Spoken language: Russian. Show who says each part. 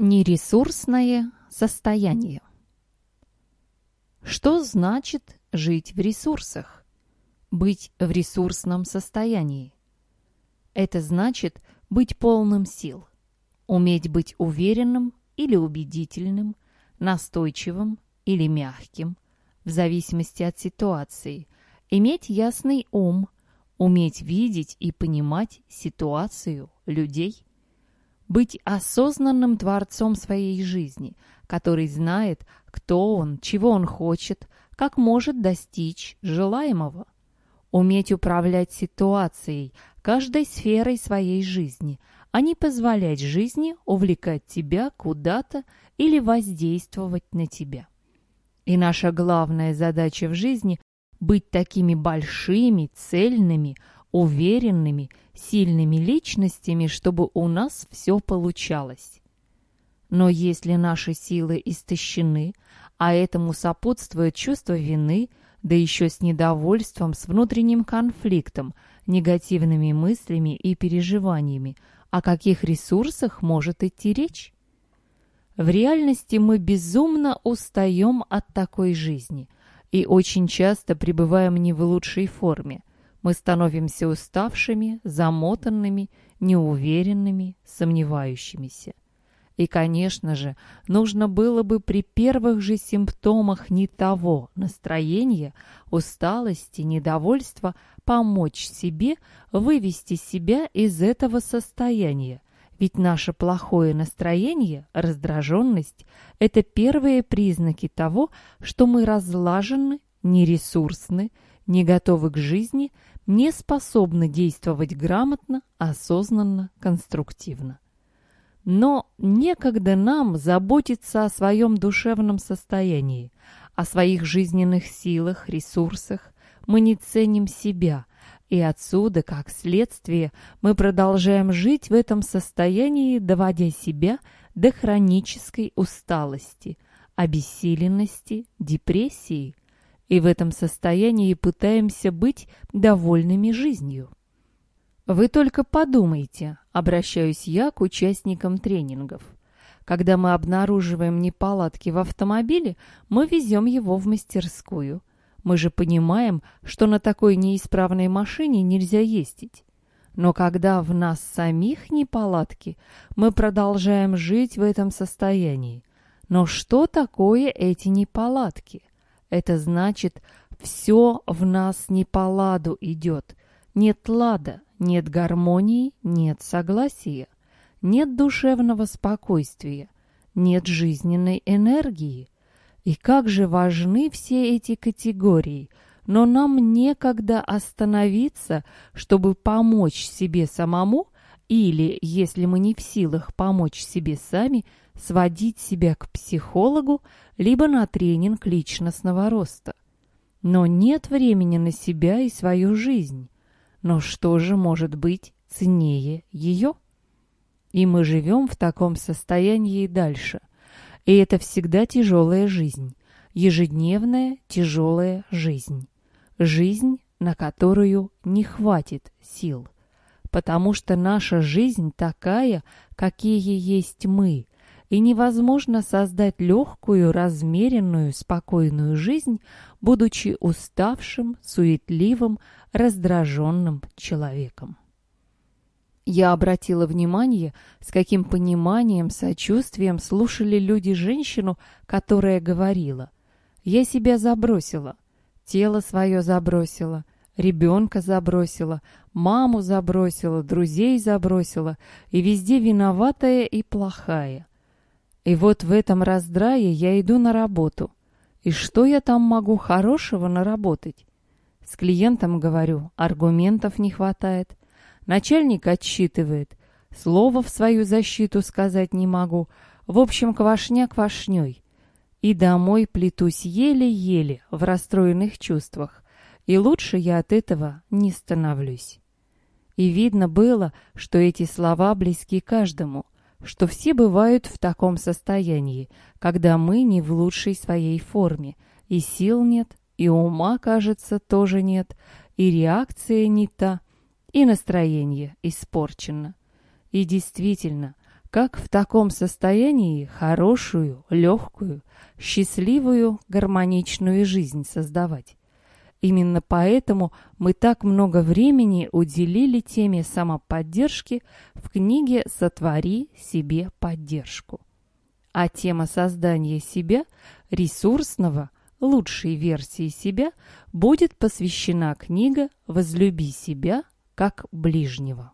Speaker 1: Нересурсное состояние. Что значит жить в ресурсах? Быть в ресурсном состоянии. Это значит быть полным сил, уметь быть уверенным или убедительным, настойчивым или мягким, в зависимости от ситуации, иметь ясный ум, уметь видеть и понимать ситуацию, людей – быть осознанным творцом своей жизни, который знает, кто он, чего он хочет, как может достичь желаемого. Уметь управлять ситуацией, каждой сферой своей жизни, а не позволять жизни увлекать тебя куда-то или воздействовать на тебя. И наша главная задача в жизни – быть такими большими, цельными, уверенными, сильными личностями, чтобы у нас все получалось. Но если наши силы истощены, а этому сопутствует чувство вины, да еще с недовольством, с внутренним конфликтом, негативными мыслями и переживаниями, о каких ресурсах может идти речь? В реальности мы безумно устаем от такой жизни и очень часто пребываем не в лучшей форме, мы становимся уставшими, замотанными, неуверенными, сомневающимися. И, конечно же, нужно было бы при первых же симптомах не того настроения, усталости, недовольства помочь себе вывести себя из этого состояния. Ведь наше плохое настроение, раздраженность – это первые признаки того, что мы разлажены, нересурсны, не готовы к жизни, не способны действовать грамотно, осознанно, конструктивно. Но некогда нам заботиться о своем душевном состоянии, о своих жизненных силах, ресурсах. Мы не ценим себя, и отсюда, как следствие, мы продолжаем жить в этом состоянии, доводя себя до хронической усталости, обессиленности, депрессии, и в этом состоянии пытаемся быть довольными жизнью. Вы только подумайте, обращаюсь я к участникам тренингов. Когда мы обнаруживаем неполадки в автомобиле, мы везем его в мастерскую. Мы же понимаем, что на такой неисправной машине нельзя ездить. Но когда в нас самих неполадки, мы продолжаем жить в этом состоянии. Но что такое эти неполадки? Это значит, все в нас не по ладу идет. Нет лада, нет гармонии, нет согласия, нет душевного спокойствия, нет жизненной энергии. И как же важны все эти категории, но нам некогда остановиться, чтобы помочь себе самому, или, если мы не в силах помочь себе сами, сводить себя к психологу, либо на тренинг личностного роста. Но нет времени на себя и свою жизнь. Но что же может быть ценнее ее? И мы живем в таком состоянии и дальше. И это всегда тяжелая жизнь, ежедневная тяжелая жизнь. Жизнь, на которую не хватит сил. Потому что наша жизнь такая, какие есть мы – и невозможно создать легкую, размеренную, спокойную жизнь, будучи уставшим, суетливым, раздраженным человеком. Я обратила внимание, с каким пониманием, сочувствием слушали люди женщину, которая говорила «Я себя забросила, тело свое забросила, ребенка забросила, маму забросила, друзей забросила, и везде виноватая и плохая. И вот в этом раздрае я иду на работу. И что я там могу хорошего наработать? С клиентом говорю, аргументов не хватает. Начальник отсчитывает. Слова в свою защиту сказать не могу. В общем, квашня квашней. И домой плетусь еле-еле в расстроенных чувствах. И лучше я от этого не становлюсь. И видно было, что эти слова близки каждому — что все бывают в таком состоянии, когда мы не в лучшей своей форме, и сил нет, и ума, кажется, тоже нет, и реакция не та, и настроение испорчено. И действительно, Как в таком состоянии хорошую, легкую, счастливую, гармоничную жизнь создавать? Именно поэтому мы так много времени уделили теме самоподдержки в книге «Сотвори себе поддержку». А тема создания себя, ресурсного, лучшей версии себя, будет посвящена книга «Возлюби себя как ближнего».